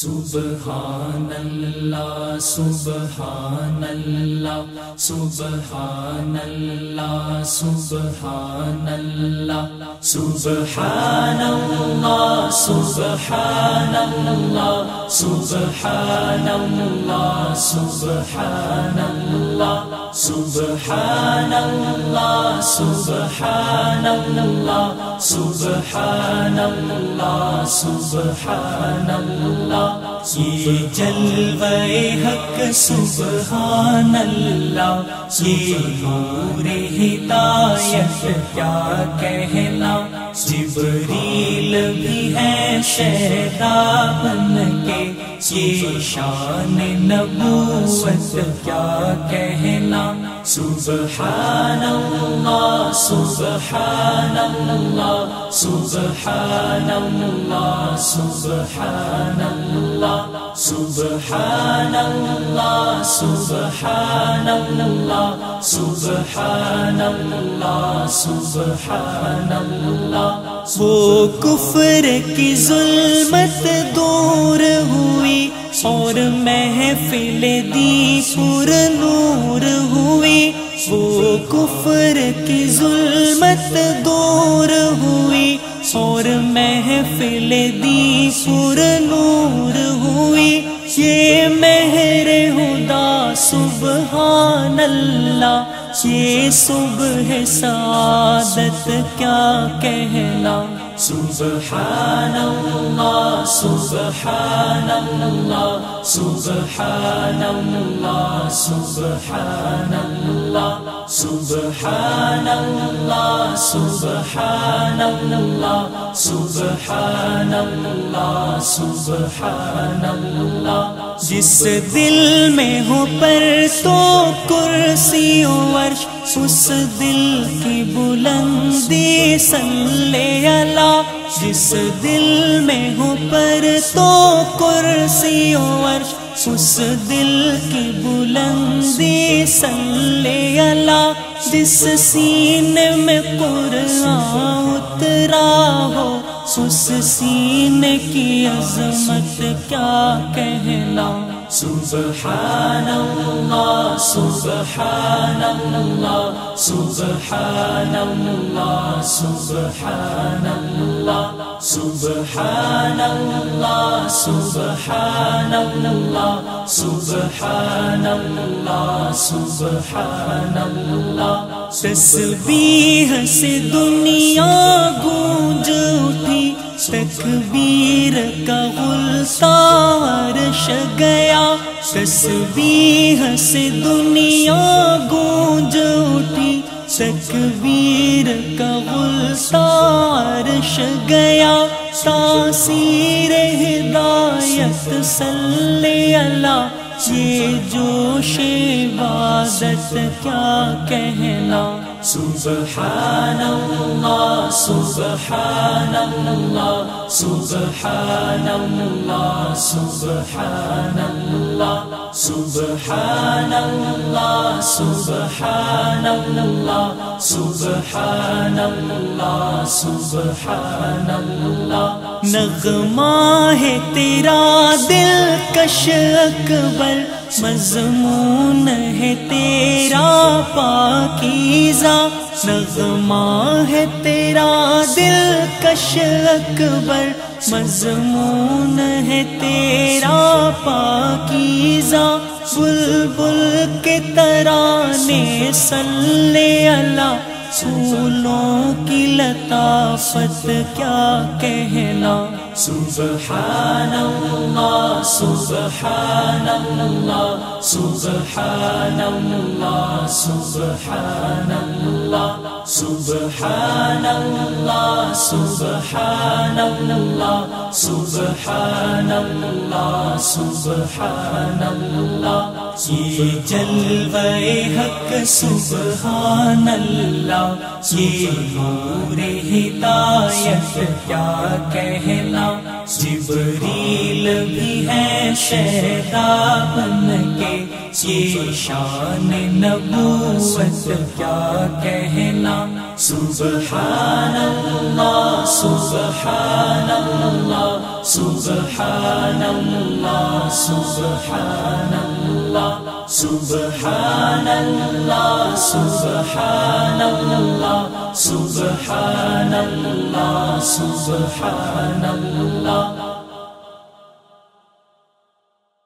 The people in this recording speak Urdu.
سبحان اللہ سبحان اللہ سبحان اللہ سبحان اللہ سبحان اللہ سبحان اللہ سبحان اللہ سبحان اللہ سبحان اللہ سبحان اللہ سبحان اللہ سبحان اللہ یہ جلوہ حق سبحان اللہ یہ نور ہدایت کیا کہنا جبریل بھی ہے شہدا بن کے یہ شان نبوت کیا کہنا؟ سبحان اللہ سبحان اللہ سبحان اللہ سبحان اللہ سبحان اللہ سبحان اللہ سبحان اللہ سبحان اللہ وہ کفر کی ظلمت دور ہوئی اور محفل دی پور نور ہوئی وہ کفر کی ظلمت دور ہوئی اور محفل دی پور نور یہ مہر ہدا سبحان اللہ۔ یہ صبح سعادت کیا کہنا۔ سبحان اللہ سبحان اللہ سبحان اللہ سبحان اللہ۔ سبحان اللہ سبحان اللہ سبحان اللہ سبحان اللہ جس دل میں ہو پر تو کرسی ورش اس دل کی بلندی سلے اللہ جس دل میں ہو پر تو کرسی ورش اس دل کی جس سینے میں قرآن اترا ہو اس سینے کی عظمت کیا کہلاؤں؟ سبحان اللہ سبحان اللہ سبحان اللہ سبحان اللہ سبحان اللہ سبحان اللہ سبحان اللہ سبحان اللہ تسبیح سے دنیا گونج اٹھی۔ تکبیر کا غلطار گیا تسبیح سے دنیا گونج اٹھی۔ تکبیر کا غلطار گیا تاثیر ہدایت صلی اللہ۔ یہ جوش عبادت کیا کہنا؟ سبحان الله سبحان الله سبحان الله سبحان الله سبحان الله سبحان الله سبحان اللہ سبحان اللہ۔ نغمہ ہے تیرا دل، کش اکبر۔ مضمون ہے تیرا پاکیزہ۔ نغمہ ہے تیرا دل، کش اکبر۔ مضمون ہے تیرا پاکیزہ۔ بل بل کے ترانے صلی اللہ پھولوں کی لطافت کیا کہنا؟ سبحان اللہ سبحان اللہ سبحان اللہ سبحان اللہ سبحان اللہ سبحان اللہ سبحان اللہ سبحان اللہ یہ جلوہ حق سبحان اللہ یہ نور ہدایت کیا کہنا جبریل بھی ہے شہدا بن یہ شان نبوت کیا کہنا؟ سبحان اللہ سبحان اللہ سبحان اللہ سبحان اللہ سبحان اللہ سبحان اللہ سبحان اللہ سبحان اللہ